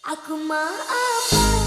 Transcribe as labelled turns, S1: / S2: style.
S1: Aku mau apa?